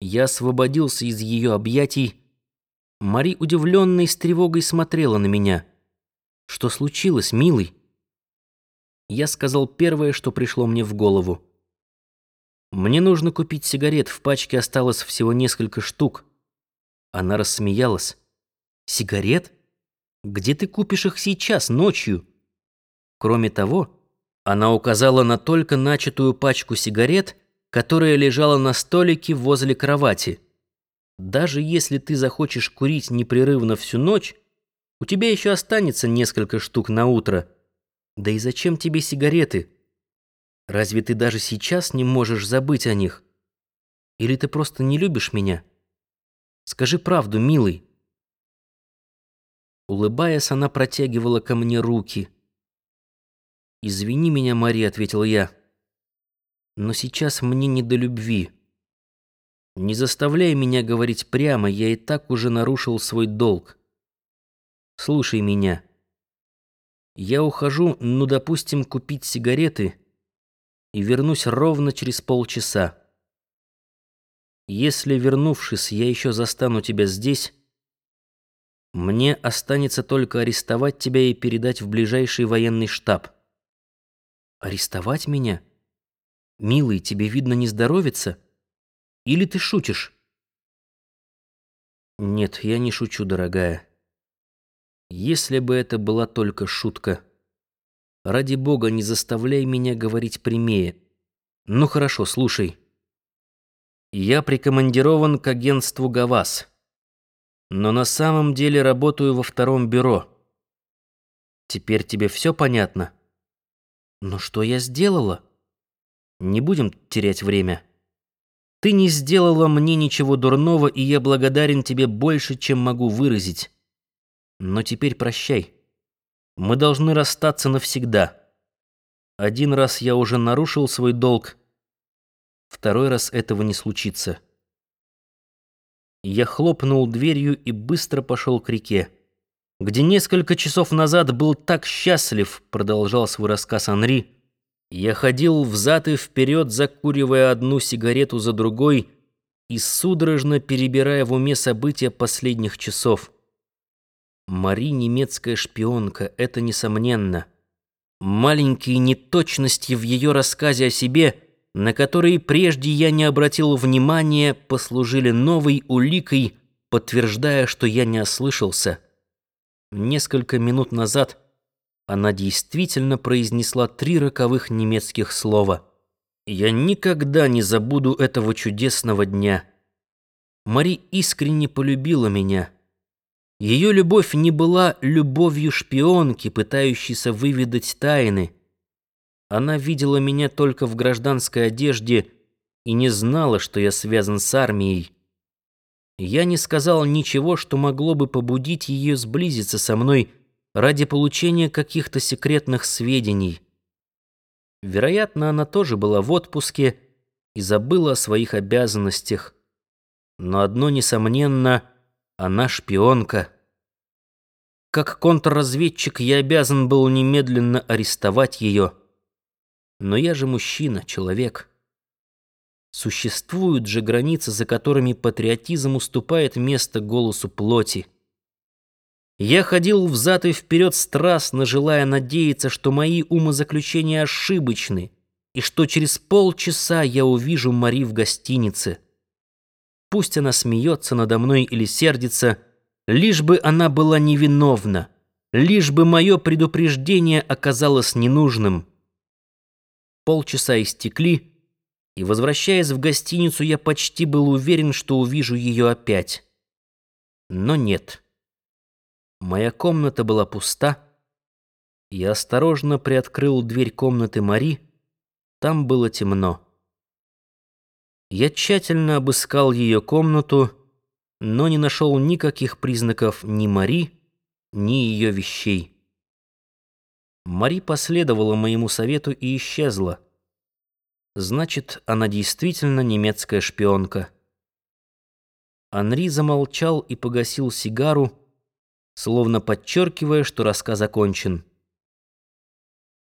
Я освободился из ее объятий. Мари, удивленной, с тревогой смотрела на меня. «Что случилось, милый?» Я сказал первое, что пришло мне в голову. «Мне нужно купить сигарет, в пачке осталось всего несколько штук». Она рассмеялась. «Сигарет? Где ты купишь их сейчас, ночью?» Кроме того, она указала на только начатую пачку сигарет, которая лежала на столике возле кровати. Даже если ты захочешь курить непрерывно всю ночь, у тебя еще останется несколько штук на утро. Да и зачем тебе сигареты? Разве ты даже сейчас не можешь забыть о них? Или ты просто не любишь меня? Скажи правду, милый. Улыбаясь, она протягивала ко мне руки. «Извини меня, Мари», — ответил я. «Но сейчас мне не до любви. Не заставляй меня говорить прямо, я и так уже нарушил свой долг. Слушай меня. Я ухожу, ну, допустим, купить сигареты и вернусь ровно через полчаса. Если, вернувшись, я еще застану тебя здесь, мне останется только арестовать тебя и передать в ближайший военный штаб. Арестовать меня? Милый, тебе, видно, не здоровится? Или ты шутишь? Нет, я не шучу, дорогая. Если бы это была только шутка. Ради бога, не заставляй меня говорить прямее. Ну хорошо, слушай. Я прикомандирован к агентству ГАВАС. Но на самом деле работаю во втором бюро. Теперь тебе все понятно? Но что я сделала? Не будем терять время. Ты не сделала мне ничего дурного, и я благодарен тебе больше, чем могу выразить. Но теперь прощай. Мы должны расстаться навсегда. Один раз я уже нарушил свой долг. Второй раз этого не случится. Я хлопнул дверью и быстро пошел к реке. Где несколько часов назад был так счастлив, продолжал свой рассказ Анри. Я ходил взад и вперед, закуривая одну сигарету за другой и судорожно перебирая в уме события последних часов. Мари немецкая шпионка, это несомненно. Маленькие неточности в ее рассказе о себе, на которые прежде я не обратил внимания, послужили новой уликой, подтверждая, что я не ослышался. Несколько минут назад она действительно произнесла три роковых немецких слова. Я никогда не забуду этого чудесного дня. Мари искренне полюбила меня. Ее любовь не была любовью шпионки, пытающейся выведать тайны. Она видела меня только в гражданской одежде и не знала, что я связан с армией. Я не сказал ничего, что могло бы побудить ее сблизиться со мной ради получения каких-то секретных сведений. Вероятно, она тоже была в отпуске и забыла о своих обязанностях. Но одно несомненно — она шпионка. Как контрразведчик я обязан был немедленно арестовать ее. Но я же мужчина, человек. Существуют же границы, за которыми патриотизм уступает место голосу плоти. Я ходил взад и вперед страстно, желая надеяться, что мои умозаключения ошибочны, и что через полчаса я увижу Мари в гостинице. Пусть она смеется надо мной или сердится, лишь бы она была невиновна, лишь бы мое предупреждение оказалось ненужным. Полчаса истекли, и, возвращаясь в гостиницу, я почти был уверен, что увижу ее опять. Но нет. Моя комната была пуста. Я осторожно приоткрыл дверь комнаты Мари. Там было темно. Я тщательно обыскал ее комнату, но не нашел никаких признаков ни Мари, ни ее вещей. Мари последовала моему совету и исчезла. Значит, она действительно немецкая шпионка. Анри замолчал и погасил сигару, словно подчеркивая, что рассказ окончен.